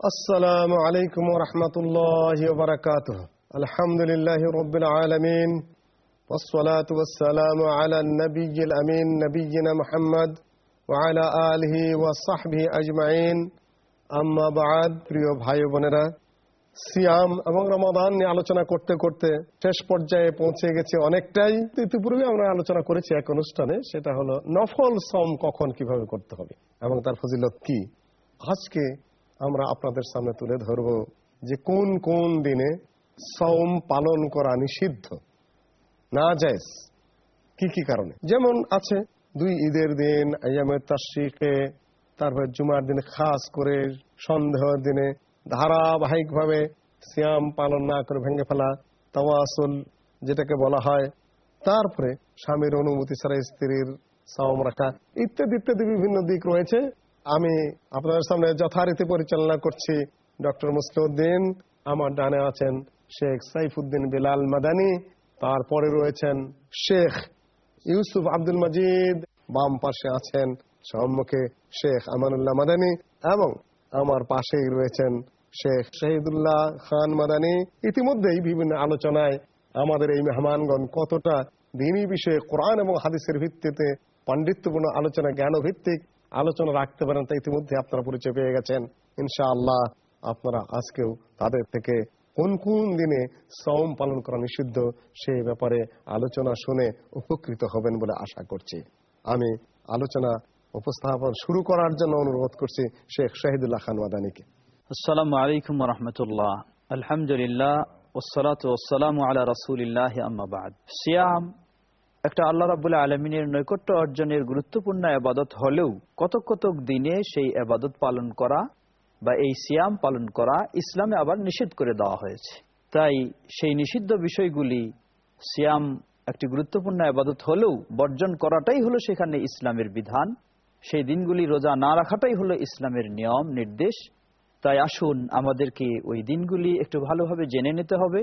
السلام عليكم ورحمة الله وبركاته الحمد لله رب العالمين والصلاة والسلام على النبي الأمين نبينا محمد وعلى آله وصحبه أجمعين أما بعد প্রিয় ভাই বোনেরা সিয়াম এবং রমাদান নিয়ে আলোচনা করতে করতে শেষ পর্যায়ে পৌঁছে গেছে অনেকটাই ইতিপূর্বে আমরা আলোচনা করেছি এক অনুষ্ঠানে সেটা হলো নফল সম কখন কিভাবে করতে হবে এবং তার ফজিলত কি আজকে আমরা আপনাদের সামনে তুলে ধরব যে কোন কোন দিনে সৌম পালন করা নিষিদ্ধ, না যায় কি কি কারণে? যেমন আছে, দুই ঈদের দিন আয়ামের তাশ্রিকে, তারপর জুমার দিনে খাস করে সন্দেহের দিনে ধারাবাহিকভাবে সিয়াম পালন না করে ভেঙে ফেলা, তাওয়াসুল যেটাকে বলা হয়, তারপরে স্বামীর অনুমতি ছাড়া স্ত্রীর সাওম রাখা, ইত্যাদি ইত্যাদি বিভিন্ন দিক রয়েছে। আমি আপনাদের সামনে যথারীতি পরিচালনা করছি ডক্টর মুসলিউদ্দিন আমার ডানে আছেন শেখ সাইফুদ্দিন বিলাল মাদানি। তারপরে রয়েছেন শেখ ইউসুফ আব্দুল মজিদ। বাম পাশে আছেন সম্মুখে শেখ আমানুল্লাহ মাদানি এবং আমার পাশেই রয়েছেন শেখ শহীদুল্লাহ খান মাদানি। ইতিমধ্যেই বিভিন্ন আলোচনায় আমাদের এই মেহমানগণ কতটা দিনী বিষয়ে কোরআন এবং হাদিসের ভিত্তিতে পাণ্ডিত্যপূর্ণ আলোচনা জ্ঞান ভিত্তিক আলোচনা রাখতে পারেন, তা ইতিমধ্যে আপনারা পরিচয় পেয়ে গেছেন। ইনশাআল্লাহ আপনারা আজকেও তাদের থেকে কোন কোন দিনে সৌম পালন করা নিষিদ্ধ সেই ব্যাপারে আলোচনা শুনে উপকৃত হবেন বলে আশা করছি। আমি আলোচনা উপস্থাপন শুরু করার জন্য অনুরোধ করছি শেখ শাহিদুল্লাহ খান মাদানিকে আসসালামু আলাইকুম রহমতুল্লাহ। আলহামদুলিল্লাহ ওসলাত ওসালাম আলা রসুলিল্লাহ আম্মাবাদ সিয়াম একটা আল্লাহ রাবুল্লাহ আলমিনের নৈকট্য অর্জনের গুরুত্বপূর্ণ আবাদত হলেও কতক কতক দিনে সেই আবাদত পালন করা বা এই সিয়াম পালন করা ইসলামে আবার নিষেধ করে দেওয়া হয়েছে। তাই সেই নিষিদ্ধ বিষয়গুলি সিয়াম একটি গুরুত্বপূর্ণ আবাদত হলেও বর্জন করাটাই হলো সেখানে ইসলামের বিধান। সেই দিনগুলি রোজা না রাখাটাই হলো ইসলামের নিয়ম, নির্দেশ। তাই আসুন আমাদেরকে ওই দিনগুলি একটু ভালোভাবে জেনে নিতে হবে।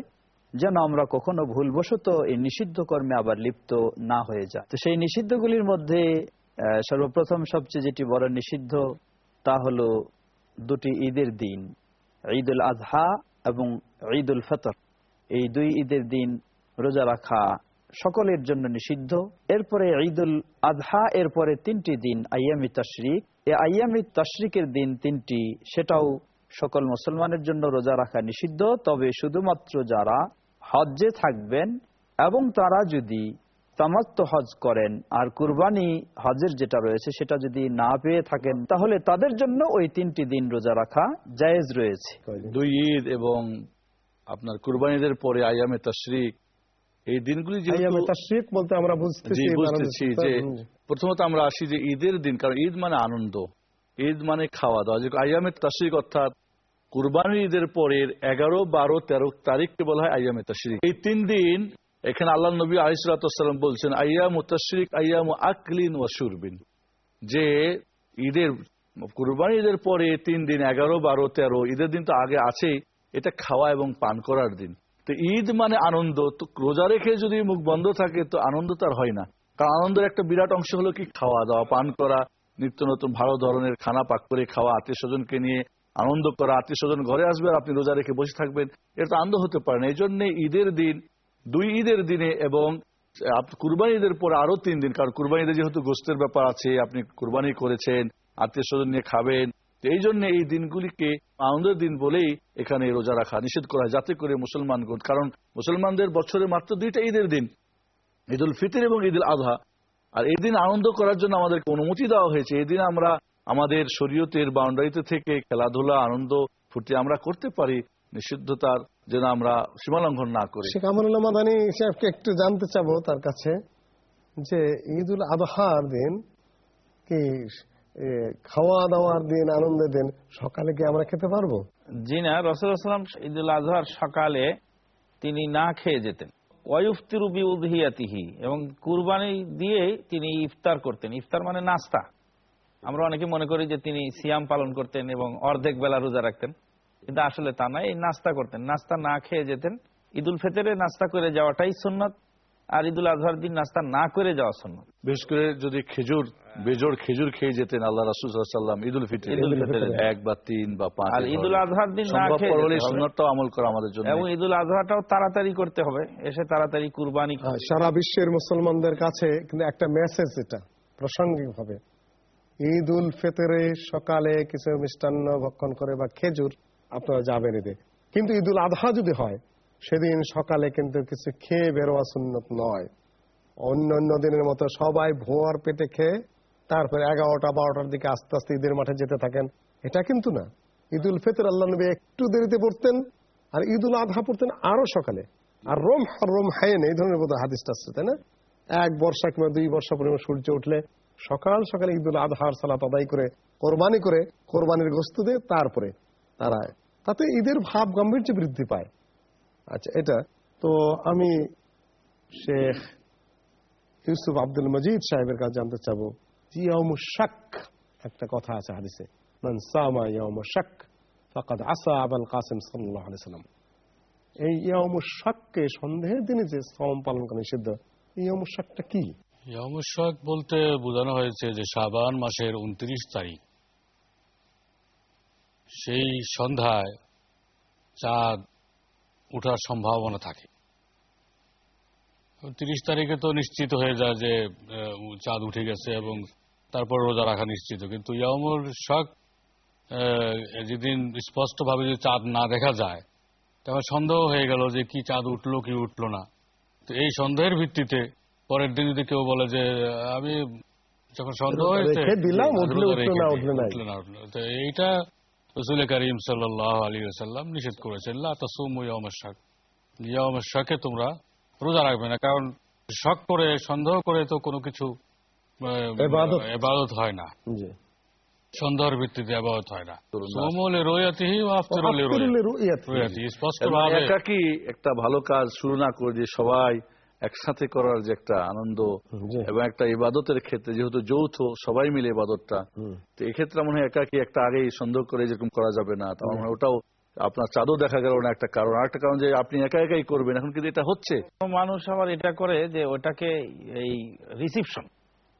যেন আমরা কখনো ভুলবশত এই নিষিদ্ধ কর্মে আবার লিপ্ত না হয়ে যায় তো সেই নিষিদ্ধগুলির মধ্যে সর্বপ্রথম সবচেয়ে যেটি বড় নিষিদ্ধ, তা হলো দুটি ঈদের দিন ঈদ উল আজহা এবং ঈদ উল ফতর। এই দুই ঈদের দিন রোজা রাখা সকলের জন্য নিষিদ্ধ। এরপরে ঈদুল আজহা এরপরে তিনটি দিন আয়ামি তশরিক। এই আয়ামি তশরিকের দিন তিনটি, সেটাও সকল মুসলমানের জন্য রোজা রাখা নিষিদ্ধ। তবে শুধুমাত্র যারা হজ্জে থাকবেন এবং তারা যদি তামাত্ম হজ করেন আর কুরবানি হজের যেটা রয়েছে সেটা যদি না পেয়ে থাকেন তাহলে তাদের জন্য ওই তিনটি দিন রোজা রাখা জায়েজ রয়েছে। দুই ঈদ এবং আপনার কুরবানিদের পরে আয়ামে তশরিক। এই দিনগুলি আয়ামে তাশরিক বলতে আমরা বুঝতেছি বুঝতেছি যে প্রথমত আমরা আসি যে ঈদের দিন কারণ ঈদ মানে আনন্দ ঈদ মানে খাওয়া দাওয়া যে আয়ামে তশরিক অর্থাৎ কুরবানির ঈদের পরের এগারো, বারো, তেরো তারিখকে বলা হয় আয়ামে তশরিক। এই তিন দিন এখানে আল্লাহ নবী আলিসাল্লাম বলছেন আয়াম তশরিক আয়াম আকলিন ও সুরবিন যে ঈদের কুরবানি ঈদের পরে তিন দিন, এগারো, বারো, তেরো, ঈদের দিন তো আগে আছেই, এটা খাওয়া এবং পান করার দিন। তো ঈদ মানে আনন্দ, তো রোজা রেখে যদি মুখ বন্ধ থাকে তো আনন্দ তার হয় না। কারণ আনন্দের একটা বিরাট অংশ হলো কি? খাওয়া দাওয়া পান করা, নিত্য নতুন ভালো ধরনের খানা পাক করে খাওয়া আত্মীয় স্বজনকে নিয়ে আনন্দ করা আত্মীয় স্বজন ঘরে আসবে আর আপনি রোজা রেখে বসে থাকবেন। এটা তো আনন্দ হতে পারে না। এই জন্য ঈদের দিন, দুই ঈদের দিনে এবং কুরবানি ঈদের পরে আরও তিন দিন, কারণ কুরবানিতে যেহেতু গোস্তের ব্যাপার আছে, আপনি কুরবানি করেছেন আত্মীয় স্বজন নিয়ে খাবেন এই জন্য এই দিনগুলিকে আনন্দের দিন বলেই এখানে রোজা রাখা নিষেধ করা যাতে করে মুসলমানগণ, কারণ মুসলমানদের বছরে মাত্র দুইটা ঈদের দিন ঈদ উল ফিতর এবং ঈদ উল আজহা আর এই দিন আনন্দ করার জন্য আমাদেরকে অনুমতি দেওয়া হয়েছে। এই দিন আমরা আমাদের শরীয়তের বাউন্ডারিতে থেকে খেলাধুলা আনন্দ ফুর্তি আমরা করতে পারি নিষিদ্ধতার যেন আমরা সীমালঙ্ঘন না করি। শেখ আমরুল্লাহ মাদানী সাহেবকে একটু জানতে চাবো তার কাছে যে ঈদ উল আজহার দিন কি খাওয়া দাওয়ার দিন আনন্দের দিন সকালে কি আমরা খেতে পারব? জি না রসুলাম ঈদুল আজহার সকালে তিনি না খেয়ে যেতেন। ওয়ুফতিরুবি উদহিয়াতিহি এবং কুরবানি দিয়ে তিনি ইফতার করতেন। ইফতার মানে নাস্তা। আমরা অনেকে মনে করি যে তিনি সিয়াম পালন করতেন এবং অর্ধেক বেলা রোজা রাখতেন। কিন্তু আসলে তা নয় এই নাস্তা করতেন। নাস্তা না খেয়ে যেতেন। ঈদুল ফেতরে নাস্তা করে যাওয়াটাই সুন্নত আর ঈদুল আজহার দিন নাস্তা না করে যাওয়া সন্ন্যত বিশেষ করে যদি খেজুর বেজোর খেজুর খেয়ে যেতেন আল্লাহ রাসুল সাল্লাম ঈদুল ফিতর। এক বা তিন বা পাঁচ আর ঈদুল আজহার দিন না খেয়ে। সুন্নতটাও আমল করা আমাদের জন্য। এবং ঈদুল আজহাটাও তাড়াতাড়ি করতে হবে এসে তাড়াতাড়ি কুরবানি হ্যাঁ, সারা বিশ্বের মুসলমানদের কাছে কিন্তু একটা মেসেজ এটা প্রাসঙ্গিক ভাবে ঈদ উল ফিতরে সকালে কিছু মিষ্টান্ন ভক্ষণ করে বা খেজুর, আপনারা যাবেন এতে। কিন্তু ঈদ উল আধা যদি হয়, সেদিন সকালে কিন্তু কিছু খেয়ে বেরোয়া সুন্নত নয়। অন্য অন্য দিনের মতো সবাই ভোয়ার পেটে খেয়ে তারপরে এগারোটা, বারোটার দিকে আস্তে আস্তে ঈদের মাঠে যেতে থাকেন। এটা কিন্তু না। ঈদ উল ফিতর আল্লাহ নবী একটু দেরিতে পড়তেন আর ঈদ উল আধা পড়তেন আরও সকালে। আর রোম রোম হায়েন এই ধরনের বোধ হাদিসটা আসছে তাই না? এক বর্ষা কিংবা দুই বর্ষা পরিমাণ সূর্য উঠলে সকাল সকালে ঈদ উল আজহার সালাত আদায় করে, কোরবানি করে, কোরবানির গোস্ত দিয়ে তারপরে তারা তাতে ঈদের ভাব গাম্ভীর্য বৃদ্ধি পায়। আচ্ছা এটা তো আমি শেখ ইউসুফ আব্দুল মজিদ সাহেবের কাছে জানতে চাবো। শাক, একটা কথা আছে হাদিসে। এই সন্দেহের দিনে যে সম পালন করা নিষিদ্ধ এই ইয়ামু শাকটা কি? ইয়মশক বলতে বোঝানো হয়েছে যে শাবান মাসের উনত্রিশ তারিখ। সেই সন্ধ্যায় চাঁদ উঠার সম্ভাবনা থাকে। তিরিশ তারিখে তো নিশ্চিত হয়ে যায় যে চাঁদ উঠে গেছে এবং তারপর রোজা রাখা নিশ্চিত। কিন্তু ইয়ামুর শখ যেদিন স্পষ্টভাবে যদি চাঁদ না দেখা যায় তখন সন্দেহ হয়ে গেল যে কি চাঁদ উঠল, কি উঠল না। তো এই সন্দেহের ভিত্তিতে পরের দিন যদি কেউ বলে যে আমি যখন সন্দেহ হয়েছে দিলাম, রোজা উঠলে উঠল রেখে না উঠলে না উঠল। তো এইটা রসুল করিম সাল্লাহ আলী সাল্লাম নিষেধ করেছেন লা তাসুম ইয়ামের শাক ইয়ামের শাকে তোমরা রোজা রাখবে না কারণ শখ করে সন্দেহ করে তো কোনো কিছু এবাদত। হয় না। জি। সন্দেহের ভিত্তিতে এবাদত হয় না। সোমলে রোয়াতিহি আফতরলে রোয়াতি স্পষ্ট ভাবে একাকি একটা ভালো কাজ শুরু না করে যে সবাই একসাথে করার যে একটা আনন্দ এবং একটা ইবাদতের ক্ষেত্রে যেহেতু যৌথ সবাই মিলে ইবাদতটা তো এক্ষেত্রে মনে হয় একাকি একটা আগেই সন্দেহ করে যেরকম করা যাবে না। তার মানে ওটাও আপনার চাঁদও দেখা গেল না একটা কারণ। আরেকটা কারণ যে আপনি একা একাই করবেন এখন কিন্তু এটা হচ্ছে। মানুষ আবার এটা করে যে ওটাকে এই রিসিপশন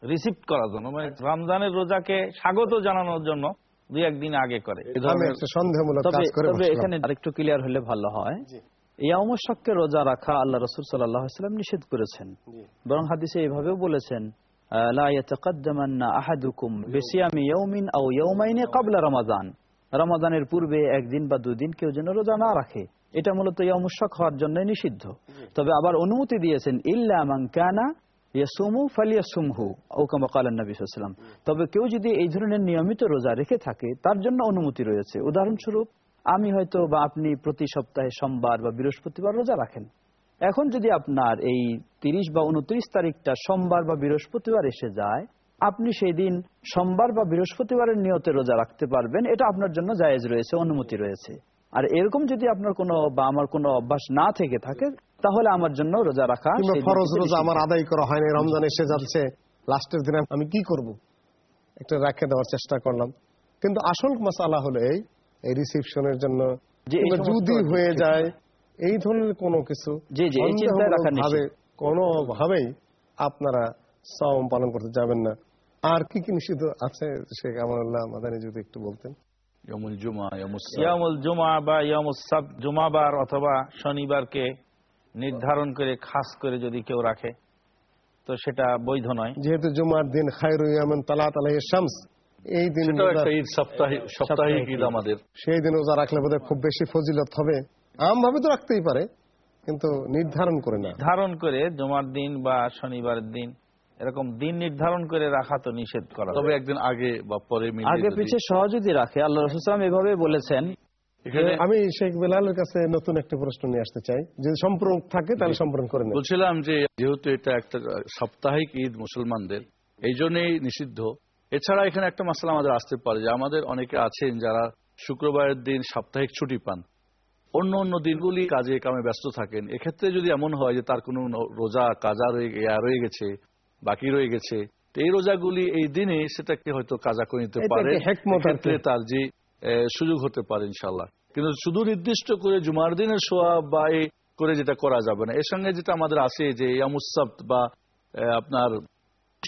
রিসিভ করার জন্য মানে রমজানের রোজাকে স্বাগত জানানোর জন্য দুই একদিন আগে করে। একটা তবে কাজ করে তবে বসলাম। এখানে আরেকটু ক্লিয়ার হলে ভালো হয়। ইয়ামশককে রোজা রাখা আল্লাহ রসুল সাল্লাম নিষেধ করেছেন। বরং হাদিসে এইভাবেও বলেছেন পূর্বে একদিন বা দুদিন কেউ যেন রোজা না রাখে। এটা মূলত হওয়ার জন্য নিষিদ্ধ। তবে আবার অনুমতি দিয়েছেন ইল্লা কানা ইয়াসুমু ফালিয়াসুমহু ও কালান নবী সাল্লাল্লাহু তবে কেউ যদি এই ধরনের নিয়মিত রোজা রেখে থাকে তার জন্য অনুমতি রয়েছে। উদাহরণস্বরূপ আমি হয়তো বা আপনি প্রতি সপ্তাহে সোমবার বা বৃহস্পতিবার রোজা রাখেন। এখন যদি আপনার এই তিরিশ বা উনত্রিশ তারিখটা সোমবার বা বৃহস্পতিবার এসে যায় আপনি সেই দিন সোমবার বা বৃহস্পতিবারের নিয়তে রোজা রাখতে পারবেন। এটা আপনার জন্য জায়েজ রয়েছে অনুমতি রয়েছে। আর এরকম যদি আপনার কোনো বা আমার কোনো অভ্যাস না থেকে থাকে তাহলে আমার জন্য রোজা রাখা ফরজ রোজা আমার আদায় করা হয়নি রমজান এসে যাচ্ছে লাস্টের দিনে আমি কি করব? একটা রেখে দেওয়ার চেষ্টা করলাম। কিন্তু আসল মশালা হলো এই এই রিসিপশনের জন্য। যদি হয়ে যায় এই ধরনের কোনো কিছু। ভাবে কোনো ভাবেই আপনারা সওম পালন করতে যাবেন না। আর কি কি নিষিদ্ধ আছে শেখ আমানুল্লাহ মাদানী যদি একটু বলতেন। ইয়মুল জুমা ইয়ামুল জুমা বা ইয়ামুল সাব জুমাবার অথবা শনিবারকে নির্ধারণ করে খাস করে যদি কেউ রাখে তো সেটা বৈধ নয়। যেহেতু জুমার দিন খায়রু ইয়ামান তালাত আলাইহি শামস এই দিন ঈদ সাপ্তাহিক ঈদ। আমাদের। সেই দিন রোজা রাখলে বোধহয় খুব বেশি ফজিলত হবে। আম ভাবে তো রাখতেই পারে কিন্তু নির্ধারণ করে না। ধারণ করে জুমার দিন বা শনিবারের দিন এরকম দিন নির্ধারণ করে রাখা তো নিষেধ করা তবে একদিন আগে বা পরে আগে পিছিয়ে সহযোগী রাখে। আল্লাহ রসুলাম এভাবে বলেছেন আমি শেখ বেলালের কাছে নতুন একটা প্রশ্ন নিয়ে আসতে চাই। যদি সম্পূর্ণ থাকে তাহলে সম্পূর্ণ করে বলছিলাম যে যেহেতু এটা একটা সাপ্তাহিক ঈদ মুসলমানদের এই জন্যই নিষিদ্ধ। এছাড়া এখানে একটা মশলা আমাদের আসতে পারে যে আমাদের অনেকে আছেন যারা শুক্রবারের দিন সাপ্তাহিক ছুটি পান। অন্য অন্য দিনগুলি কাজে কামে ব্যস্ত থাকেন। এক্ষেত্রে যদি এমন হয় যে তার কোনো রোজা কাজা রয়ে গেছে বাকি রয়ে গেছে এই রোজাগুলি এই দিনে সেটাকে হয়তো কাজা করে নিতে পারে একটা হেকমত আর কি। এক্ষেত্রে তার যে সুযোগ হতে পারে ইনশাল্লাহ কিন্তু শুধু নির্দিষ্ট করে জুমার দিনের সোয়া বা এই করে যেটা করা যাবে না। এর সঙ্গে যেটা আমাদের আছে যে ইয়ামুসাbt বা আপনার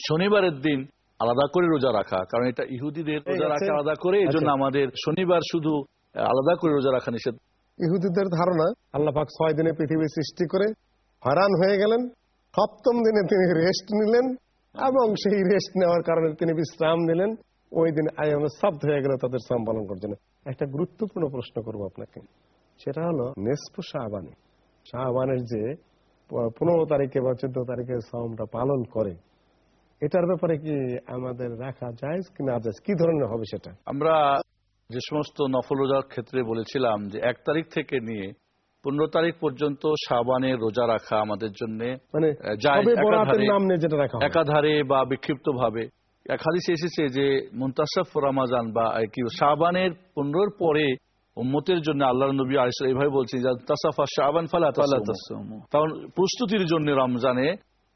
শনিবারের দিন আলাদা করে রোজা রাখা কারণ এটা ইহুদিদের রোজা রাখা আলাদা করে এই জন্য আচ্ছা। আমাদের শনিবার শুধু আলাদা করে রোজা রাখা নিষেধ। ইহুদিদের ধারণা আল্লাহ পাক ছয় দিনে পৃথিবী সৃষ্টি করে হরান হয়ে গেলেন সপ্তম দিনে তিনি রেস্ট নিলেন এবং সেই রেস্ট নেওয়ার কারণে তিনি বিশ্রাম নিলেন। ওই দিন আয়ামে শব্দ হয়ে গেল তাদের শ্রম পালন করার জন্য। একটা গুরুত্বপূর্ণ প্রশ্ন করব আপনাকে। সেটা হলো নেসপু শাহবানি শাহবানের যে পনেরো তারিখে বা চোদ্দ তারিখে শ্রমটা পালন করে এটার ব্যাপারে কি আমাদের রাখা যায় কি না যায় কি ধরনের হবে সেটা আমরা যে সমস্ত নফল রোজার ক্ষেত্রে বলেছিলাম যে এক তারিখ থেকে নিয়ে পনেরো তারিখ পর্যন্ত সাবানের রোজা রাখা আমাদের জন্য মানে একাধারে- নাম নিয়ে যেটা রাখা হবে। একাধারে বা বিক্ষিপ্ত ভাবে এক হাদিসে এসেছে যে মুন্তাসাফ রমাজান বা কি সাবানের পনেরোর পরে উম্মতের জন্য আল্লাহ নবী আলিস এইভাবে বলছেন যে তাসাফা শাবান ফালা। কারণ প্রস্তুতির জন্য রমজানে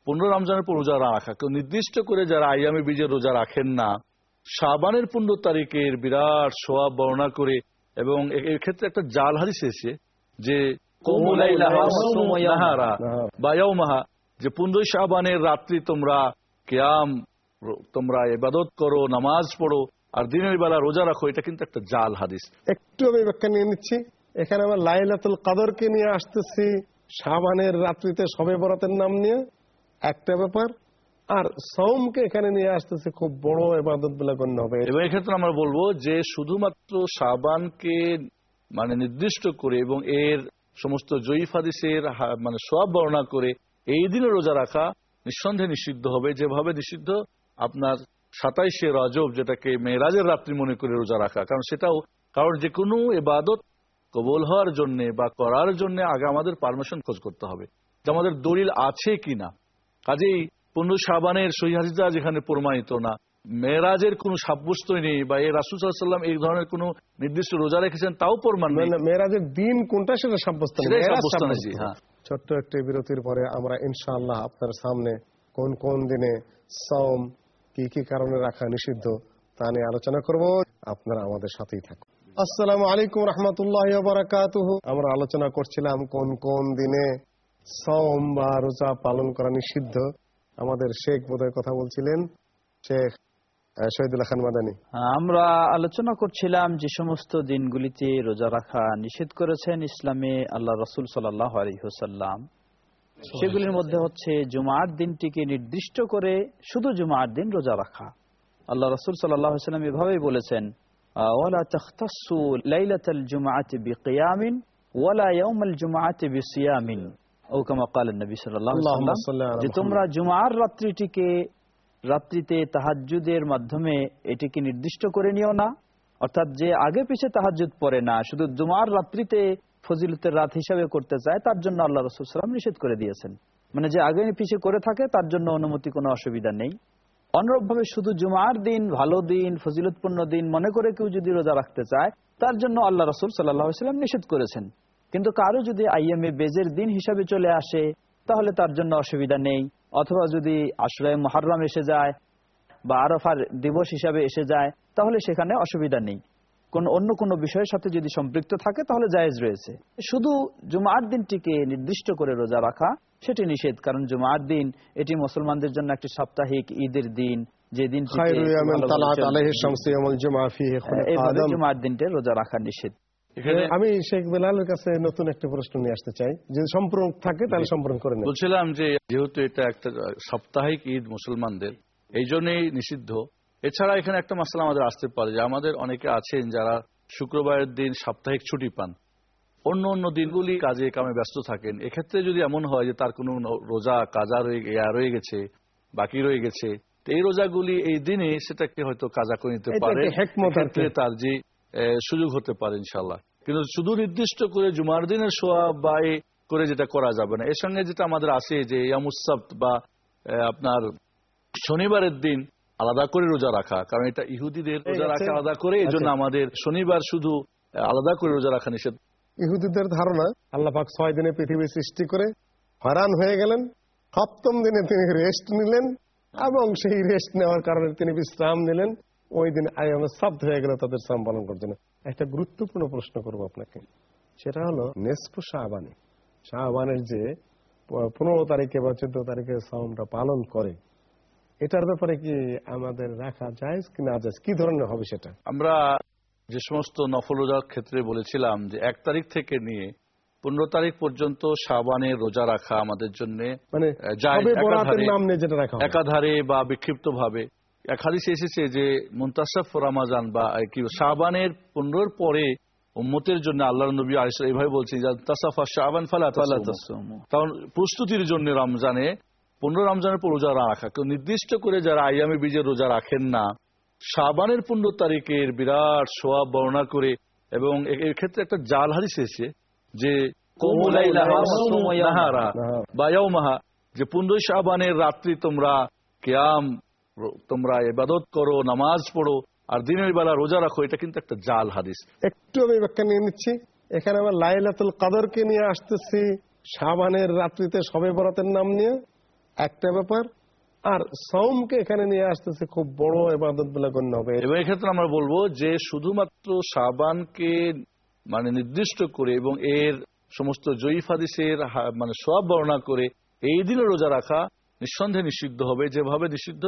পনেরো রমজানের পর রোজা রাখা। কেউ নির্দিষ্ট করে যারা আইয়ামে বীজের রোজা রাখেন না, শাবানের পনেরো তারিখের বিরাট সোয়াব বর্ণনা করে এবং এর ক্ষেত্রে একটা জাল হাদিস এসেছে যে যে পনেরোই শাবানের রাত্রি তোমরা কেয়াম তোমরা ইবাদত করো, নামাজ পড়ো, আর দিনের বেলা রোজা রাখো, এটা কিন্তু একটা জাল হাদিস। একটু আমি ব্যাখ্যা নিয়ে নিচ্ছি। এখানে আমরা লাইলাতুল কাদরকে নিয়ে আসতেছি সাবানের রাত্রিতে সবে বরাতের নাম নিয়ে। একটা ব্যাপার, আর সৌমকে এখানে নিয়ে আসতেছে খুব বড় এবাদত বলে গণ্য হবে। এবং এক্ষেত্রে আমরা বলব যে শুধুমাত্র সাবানকে মানে নির্দিষ্ট করে এবং এর সমস্ত জয়ীফ মানে সব বর্ণনা করে এই দিনে রোজা রাখা নিঃসন্দেহে নিষিদ্ধ হবে। যেভাবে নিষিদ্ধ, আপনার সাতাইশে রজব যেটাকে মেয়েরাজের রাত্রি মনে করে রোজা রাখা। কারণ সেটাও কারণ যে কোনো এবাদত কবল হওয়ার জন্য বা করার জন্য আগে আমাদের পারমিশন খোঁজ করতে হবে যে আমাদের দলিল আছে কিনা। কাজেই পনেরো সাবানের সহিদা যেখানে প্রমাণিত না। মেয়েরাজের কোনো সাব্যস্তই নেই বা এই রাসুল সাল্লাম এই ধরনের কোনো নির্দিষ্ট রোজা রেখেছেন তাও প্রমাণ নেই। মেয়েরাজের দিন কোনটা সেটা সাব্যস্ত। হ্যাঁ। ছোট্ট একটি বিরতির পরে আমরা ইনশাআল্লাহ আপনার সামনে কোন কোন দিনে সম কি কি কারণে রাখা নিষিদ্ধ তা নিয়ে আলোচনা করব। আপনারা আমাদের সাথেই থাকুন। আসসালামু আলাইকুম রহমতুল্লাহ আমরা আলোচনা করছিলাম কোন কোন দিনে সম বা রোজা পালন করা নিষিদ্ধ। আমাদের শেখ বোধহয় কথা বলছিলেন। শেখ মাদানী। আমরা আলোচনা করছিলাম যে সমস্ত দিনগুলিতে রোজা রাখা নিষেধ করেছেন ইসলামে আল্লাহ রসুল আলহিহসাল্লাম সেগুলির মধ্যে হচ্ছে জুমার দিনটিকে নির্দিষ্ট করে শুধু জুমার দিন রোজা রাখা। আল্লাহ রসুল সাল্লাম এভাবেই বলেছেন ওয়ালা তাখতাসু বিকিয়ামিন, ওয়ালা ইয়াউমাল বিসিয়ামিন। যে তোমরা জুমার রাত্রিটিকে রাত্রিতে তাহাজ্জুদের মাধ্যমে এটিকে নির্দিষ্ট করে নিও না অর্থাৎ যে আগে পিছে তাহাজ্জুদ পড়ে না শুধু জুমার রাত্রিতে ফজিলতের রাত হিসাবে করতে চায় তার জন্য আল্লাহ রসুল সাল্লাম নিষেধ করে দিয়েছেন। মানে যে আগে পিছে করে থাকে তার জন্য অনুমতি কোনো অসুবিধা নেই। অনুরূপভাবে শুধু জুমার দিন ভালো দিন ফজিলতপূর্ণ দিন মনে করে কেউ যদি রোজা রাখতে চায় তার জন্য আল্লাহ রসুল সাল্লাম নিষেধ করেছেন। কিন্তু কারও যদি আইএমএ বেজের দিন হিসাবে চলে আসে তাহলে তার জন্য অসুবিধা নেই। অথবা যদি আশ্রয় মহারম এসে যায় বা আরফার দিবস হিসাবে এসে যায় তাহলে সেখানে অসুবিধা নেই। কোন অন্য কোনো বিষয়ের সাথে যদি সম্পৃক্ত থাকে তাহলে জায়েজ রয়েছে। শুধু জুমার দিনটিকে নির্দিষ্ট করে রোজা রাখা সেটি নিষেধ। কারণ জুমার দিন এটি মুসলমানদের জন্য একটি সাপ্তাহিক ঈদের দিন। যে দিন। জুমার দিনটা রোজা রাখা নিষেধ। আমি শেখ বেলালের কাছে নতুন একটা প্রশ্ন নিয়ে আসতে চাই। যদি সম্পূর্ণ থাকে তাহলে সম্পূর্ণ করে বলছিলাম যে যেহেতু এটা একটা সাপ্তাহিক ঈদ মুসলমানদের এই জন্যই নিষিদ্ধ। এছাড়া এখানে একটা মশলা আমাদের আসতে পারে যে আমাদের অনেকে আছেন যারা শুক্রবারের দিন সাপ্তাহিক ছুটি পান। অন্য অন্য দিনগুলি কাজে কামে ব্যস্ত থাকেন। এক্ষেত্রে যদি এমন হয় যে তার কোনো রোজা কাজা রয়ে রয়ে গেছে বাকি রয়ে গেছে এই রোজাগুলি এই দিনে সেটাকে হয়তো কাজা করে নিতে পারে তার যে সুযোগ হতে পারে ইনশাল্লাহ কিন্তু শুধু নির্দিষ্ট করে জুমার দিনের সোয়া বা করে যেটা করা যাবে না। এর সঙ্গে যেটা আমাদের আছে যে ইয়ামুসাbt বা আপনার শনিবারের দিন আলাদা করে রোজা রাখা। কারণ এটা ইহুদিদের রোজা রাখা আলাদা করে এই জন্য। আমাদের শনিবার শুধু আলাদা করে রোজা রাখা নিষেধ। ইহুদিদের ধারণা আল্লাহ পাক ছয় দিনে পৃথিবী সৃষ্টি করে হরান হয়ে গেলেন সপ্তম দিনে তিনি রেস্ট নিলেন এবং সেই রেস্ট নেওয়ার কারণে তিনি বিশ্রাম নিলেন। ওই দিন আয়ামে শব্দ হয়ে গেল তাদের শ্রম পালন করার জন্য একটা গুরুত্বপূর্ণ প্রশ্ন করব আপনাকে। সেটা হলো নেসপু শাহবানি। শাহবানের যে পনেরো তারিখে বা চোদ্দ তারিখে সাওমটা পালন করে এটার ব্যাপারে কি আমাদের রাখা যায় কি না যায় কি ধরনের হবে সেটা? আমরা যে সমস্ত নফল রোজার ক্ষেত্রে বলেছিলাম যে এক তারিখ থেকে নিয়ে পনেরো তারিখ পর্যন্ত সাবানের রোজা রাখা আমাদের জন্য মানে। একাধারে বা বিক্ষিপ্ত ভাবে এক হাদিসে এসেছে যে মুন্তাসাফ রামাজান বা কি সাবানের পনেরোর পরে উম্মতের জন্য আল্লাহ নবী আলিস এইভাবে বলছেন যে তাসাফা শাবান ফালা। কারণ প্রস্তুতির জন্য রমজানে পনেরো রমজানের পর রোজা রাখা কেউ নির্দিষ্ট করে যারা আইয়ামে বীজের রোজা রাখেন না সাবানের পনেরো তারিখের বিরাট সোয়াব বর্ণনা করে এবং এর ক্ষেত্রে একটা জাল হাদিস এসেছে যে। বা যে পনেরোই সাবানের রাত্রি তোমরা কেয়াম তোমরা ইবাদত করো নামাজ পড়ো আর দিনের বেলা রোজা রাখো এটা কিন্তু একটা জাল হাদিস। একটু আমি ব্যাখ্যা নিয়ে নিচ্ছি। এখানে আমরা লাইলাতুল কাদরকে নিয়ে আসতেছি। সাবানের রাত্রিতে সবে বরাতের নাম নিয়ে একটা ব্যাপার। আর সৌমকে এখানে নিয়ে আসতেছে খুব বড় এবাদত বলে গণ্য হবে। এবং এক্ষেত্রে আমরা বলব যে শুধুমাত্র সাবানকে মানে নির্দিষ্ট করে এবং এর সমস্ত জয়ীফ হাদিসের মানে সব বর্ণনা করে এই দিনে রোজা রাখা নিঃসন্দেহে নিষিদ্ধ হবে। যেভাবে নিষিদ্ধ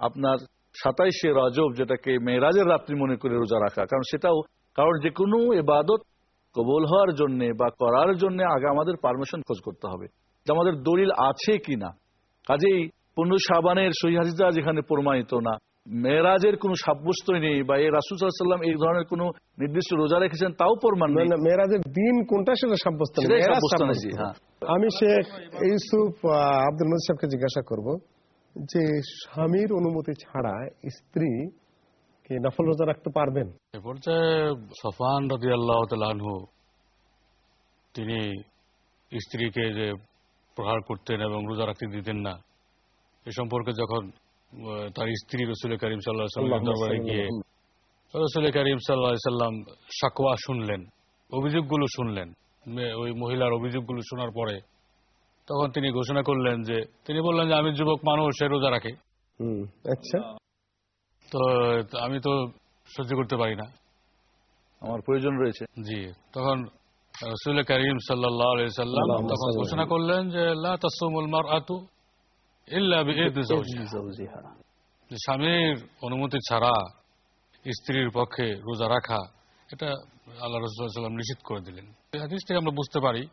আপনার সাতাইশে রাজব যেটাকে মেয়েরাজের রাত্রি মনে করে রোজা রাখা কারণ সেটাও কারণ যে কোনো এবাদত কবল হওয়ার জন্য বা করার জন্য আগে আমাদের পারমিশন খোঁজ করতে হবে যে আমাদের দলিল আছে কিনা কাজেই পনেরো সাবানের সহিদা যেখানে প্রমাণিত না মেয়েরাজের কোনো সাব্যস্তই নেই বা এই রাসুল সাল্লাম এই ধরনের কোনো নির্দিষ্ট রোজা রেখেছেন তাও প্রমাণ নেই না, মেয়েরাজের দিন কোনটা সেটা সাব্যস্ত সাব্যস্ত সাব্যস্ত। হ্যাঁ। আমি শেখ ইউসুফ আব্দুল মজিদ সাহেবকে জিজ্ঞাসা করব যে স্বামীর অনুমতি ছাড়া স্ত্রী কি নফল রোজা রাখতে পারবেন। এ পর্যায়ে সফান রদি আল্লাহ তালহু তিনি স্ত্রীকে যে প্রহার করতেন এবং রোজা রাখতে দিতেন না এ সম্পর্কে যখন তার স্ত্রী রসুল করিম সাল্লাহ সাল্লাম দরবারে গিয়ে রসুল করিম সাল্লাহ সাল্লাম সাকওয়া শুনলেন অভিযোগগুলো শুনলেন। ওই মহিলার অভিযোগগুলো শোনার পরে তখন তিনি ঘোষণা করলেন যে তিনি বললেন যে আমি যুবক মানুষ সে রোজা রাখে। আচ্ছা। তো আমি তো সহ্য করতে পারি না। আমার প্রয়োজন রয়েছে। জি তখন রসুল করিম সাল্লাম তখন ঘোষণা করলেন যে স্বামীর অনুমতি ছাড়া স্ত্রীর পক্ষে রোজা রাখা এটা আল্লাহ রসুল্লাম নিষিদ্ধ করে দিলেন। এই হাদিস থেকে আমরা বুঝতে পারি।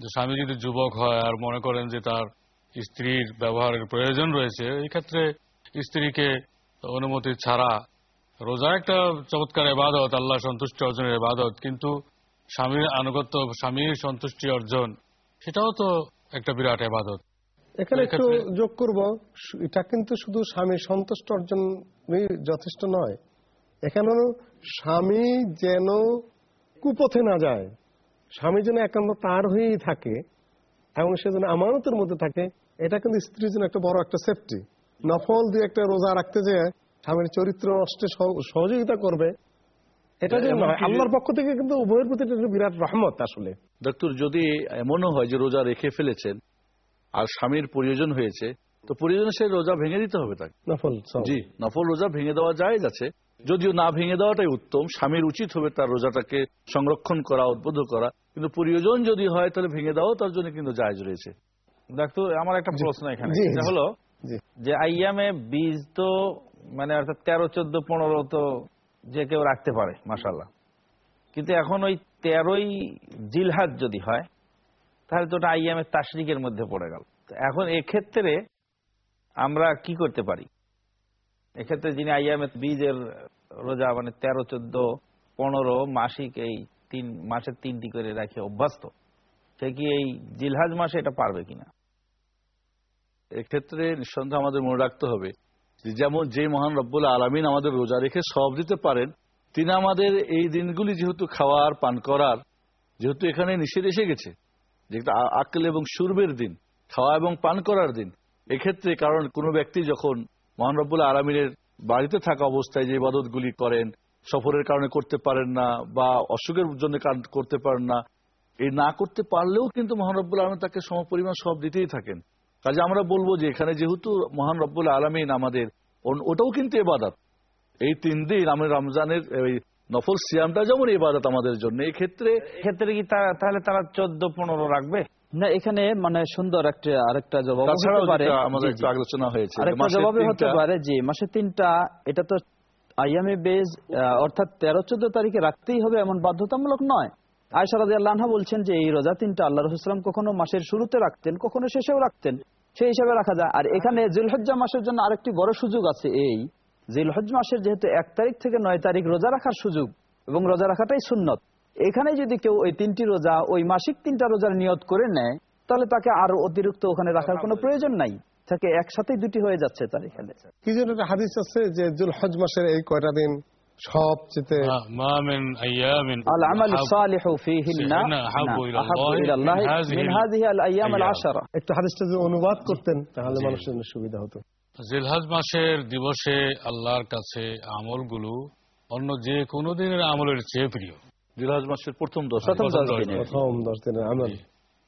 যে স্বামী যদি যুবক হয় আর মনে করেন যে তার স্ত্রীর ব্যবহারের প্রয়োজন রয়েছে এই ক্ষেত্রে স্ত্রীকে অনুমতি ছাড়া রোজা একটা চমৎকার এবাদত আল্লাহ সন্তুষ্টি অর্জনের এবাদত কিন্তু স্বামীর আনুগত্য স্বামীর সন্তুষ্টি অর্জন সেটাও তো একটা বিরাট এবাদত এখানে একটু যোগ করব এটা কিন্তু শুধু স্বামীর সন্তুষ্ট অর্জন যথেষ্ট নয়। এখানে স্বামী যেন কুপথে না যায় স্বামী যেন একান্ত তার হয়েই থাকে এবং সে যেন আমানতের মধ্যে থাকে এটা কিন্তু স্ত্রীর জন্য একটা বড় একটা সেফটি নফল দিয়ে একটা রোজা রাখতে যে স্বামীর চরিত্র নষ্টে সহযোগিতা করবে এটা আল্লাহর পক্ষ থেকে কিন্তু উভয়ের প্রতি বিরাট রহমত আসলে। ডক্টর যদি এমনও হয় যে রোজা রেখে ফেলেছেন আর স্বামীর প্রয়োজন হয়েছে তো প্রয়োজনে সে রোজা ভেঙে দিতে হবে তাকে। নফল জি নফল রোজা ভেঙে দেওয়া যায় যাচ্ছে যদিও না ভেঙে দেওয়াটাই উত্তম স্বামীর উচিত হবে তার রোজাটাকে সংরক্ষণ করা উদ্বুদ্ধ করা। কিন্তু প্রয়োজন যদি হয় তাহলে ভেঙে দেওয়াও তার জন্য কিন্তু জায়জ রয়েছে। ডাক্তার আমার একটা প্রশ্ন এখানে। সেটা হলো যে আইয়ামে বীজ তো মানে অর্থাৎ তেরো চোদ্দ পনেরো তো যে কেউ রাখতে পারে মাসাল্লাহ কিন্তু এখন ওই তেরোই জিলহাজ যদি হয় তাহলে তো ওটা আইয়ামের তাসরিকের মধ্যে পড়ে গেল। তো এখন এক্ষেত্রে আমরা কি করতে পারি? এক্ষেত্রে যিনি আইয়ামের বীজের রোজা মানে তেরো, চোদ্দ, পনেরো মাসিক এই তিন, মাসের তিনটি করে রাখে অভ্যস্ত, সে কি এই জিলহাজ মাসে এটা পারবে কিনা? এক্ষেত্রে নিঃসন্দেহ আমাদের মনে রাখতে হবে যেমন যে মহান রব্বুল আলমিন আমাদের রোজা রেখে সব দিতে পারেন, তিনি আমাদের এই দিনগুলি যেহেতু খাওয়ার, পান করার, যেহেতু এখানে নিষেধ এসে গেছে যেটা আকল এবং সুরবের দিন, খাওয়া এবং পান করার দিন, এক্ষেত্রে কারণ কোনো ব্যক্তি যখন মহান রব্বুল আলমিনের বাড়িতে থাকা অবস্থায় যে ইবাদতগুলি করেন, সফরের কারণে করতে পারেন না বা অসুখের জন্য কার- করতে পারেন না এই না করতে পারলেও কিন্তু মহান রব্বুল তাকে সমপরিমাণ সব দিতেই থাকেন। কাজে আমরা বলব যে এখানে যেহেতু মহান রব্বুল আলমিন আমাদের ওটাও কিন্তু এবাদত এই তিন দিন আমি রমজানের নফল সিয়ামটা যেমন ইবাদত আমাদের জন্য এই ক্ষেত্রে ক্ষেত্রে কি তাহলে তারা চোদ্দ, পনেরো রাখবে? না এখানে মানে সুন্দর একটা আরেকটা জবাব হতে পারে। আমাদের একটু আলোচনা হয়েছে আরেকটা জবাবে হতে পারে যে মাসে তিনটা এটা তো আইয়ামে বেজ অর্থাৎ তেরো চোদ্দ তারিখে রাখতেই হবে এমন বাধ্যতামূলক নয়। আয়সা রাজি আল্লাহ বলছেন যে এই রোজা তিনটা আল্লাহ রসুলাম কখনো মাসের শুরুতে রাখতেন কখনো শেষেও রাখতেন। সেই হিসাবে রাখা যায়। আর এখানে জিলহজ্জা মাসের জন্য আরেকটি বড় সুযোগ আছে এই। জিলহজ মাসের যেহেতু এক তারিখ থেকে নয় তারিখ রোজা রাখার সুযোগ এবং রোজা রাখাটাই সুন্নত। এখানে যদি কেউ ওই তিনটি রোজা ওই মাসিক তিনটা রোজার নিয়ত করে নেয় তাহলে তাকে আরও অতিরিক্ত ওখানে রাখার কোনো প্রয়োজন নাই। তাকে একসাথে দুটি হয়ে যাচ্ছে তার এখানে। কি জন্য হাদিস আছে যে জুল হজ মাসের এই কয়টা দিন সবচেয়ে একটু হাদিসটা যদি অনুবাদ করতেন তাহলে মানুষের সুবিধা হতো। জিলহাজ মাসের দিবসে আল্লাহর কাছে আমলগুলো অন্য যে কোনো দিনের আমলের চেয়ে প্রিয়। জিলহজ মাসের প্রথম দশ প্রথম দশ দিনের। আমল।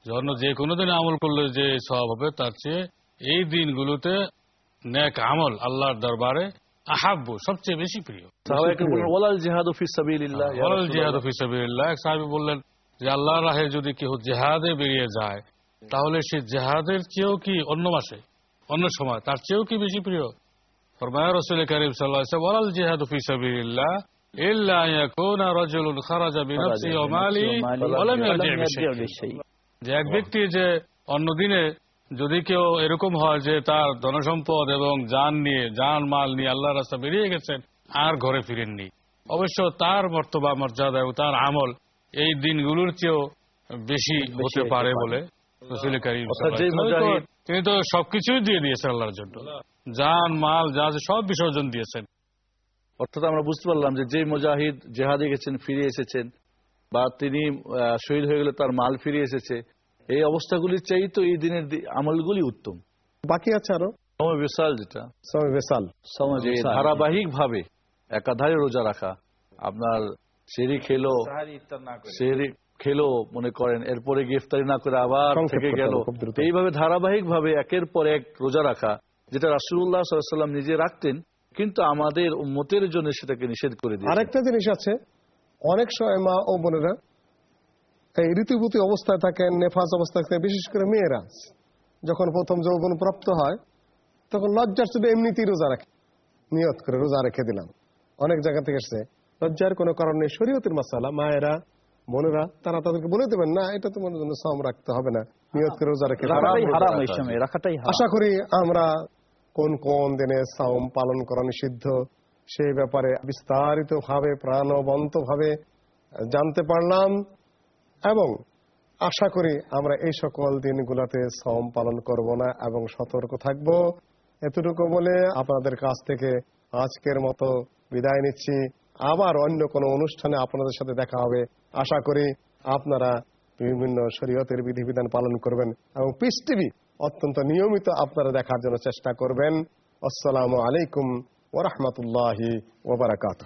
যে যে কোনো দিনে আমল করলে যে সব হবে তার চেয়ে এই দিনগুলোতে নেক আমল আল্লাহর দরবারে আহাব্য সবচেয়ে বেশি প্রিয়। ইয়া জিহাদ ফি সাবিলিল্লাহ। এক সাহাবী বললেন যে আল্লাহর রাহে যদি কেউ জেহাদে বেরিয়ে যায় তাহলে সে জেহাদের চেয়েও কি অন্য মাসে অন্য সময় তার চেয়েও কি বেশি প্রিয়? ফরমায়া রাসূল করিম সাল্লাল্লাহু আলাইহি ওয়াসাল্লাম ওয়ালাল জিহাদ ফি খারাজা বিনাফসিহি ওয়া মালিহি ওয়া লাম ইয়ারজি' বিশাইইন যে এক ব্যক্তি যে যদি কেউ এরকম হয় যে তার ধনসম্পদ এবং যান নিয়ে যান মাল নিয়ে আল্লাহ রাস্তা বেরিয়ে গেছেন আর ঘরে ফিরেননি। অবশ্য তার মর্তবা মর্যাদা এবং তার আমল এই দিনগুলোর চেয়েও বেশি হতে পারে বলে তিনি তো সবকিছুই দিয়ে দিয়েছেন আল্লাহর জন্য। যান মাল যা সব বিসর্জন দিয়েছেন। অর্থাৎ আমরা বুঝতে পারলাম যে যে মুজাহিদ জেহাদে গেছেন ফিরে এসেছেন বা তিনি আহ, শহীদ হয়ে গেলে তার মাল ফিরে এসেছে এই অবস্থাগুলির চাই তো এই দিনের আমলগুলি উত্তম। বাকি আছে আরও? সময় বিশাল যেটা। সময় বেসাল সময় ধারাবাহিক ভাবে একাধারে রোজা রাখা আপনার সেরি খেলো সেরি খেলো মনে করেন এরপরে গ্রেফতারি না করে আবার থেকে গেল। এইভাবে ধারাবাহিক ভাবে একের পর এক রোজা রাখা যেটা রাসুল্লাহ সাল্লাম নিজে রাখতেন কিন্তু আমাদের উম্মতের জন্য সেটাকে নিষেধ করে দিয়েছেন আরেকটা জিনিস আছে অনেক সময় মা ও বোনেরা এই ঋতুভূতি অবস্থায় থাকেন নেফাস অবস্থায় থাকেন বিশেষ করে মেয়েরা। যখন প্রথম যৌবন প্রাপ্ত হয় তখন লজ্জার শুধু এমনিতেই রোজা রাখে। নিয়ত করে রোজা রেখে দিলাম। অনেক জায়গা থেকে এসছে লজ্জার কোনো কারণ নেই শরীয়তের মাসালা মায়েরা বোনেরা তারা তাদেরকে বলে দেবেন না এটা তোমার জন্য সম রাখতে হবে না নিয়ত করে রোজা রেখে আশা করি আমরা কোন কোন দিনে সাওম পালন করা নিষিদ্ধ, সেই ব্যাপারে বিস্তারিত ভাবে প্রাণবন্ত ভাবে জানতে পারলাম এবং আশা করি আমরা এই সকল দিনগুলোতে সম পালন করব না এবং সতর্ক থাকব। এতটুকু বলে আপনাদের কাছ থেকে আজকের মতো বিদায় নিচ্ছি। আবার অন্য কোনো অনুষ্ঠানে আপনাদের সাথে দেখা হবে। আশা করি আপনারা বিভিন্ন শরীয়তের বিধিবিধান পালন করবেন এবং পিস টিভি অত্যন্ত নিয়মিত আপনারা দেখার জন্য চেষ্টা করবেন। আসসালামু আলাইকুম ওরহমতুল্লাহি ওবরাকাত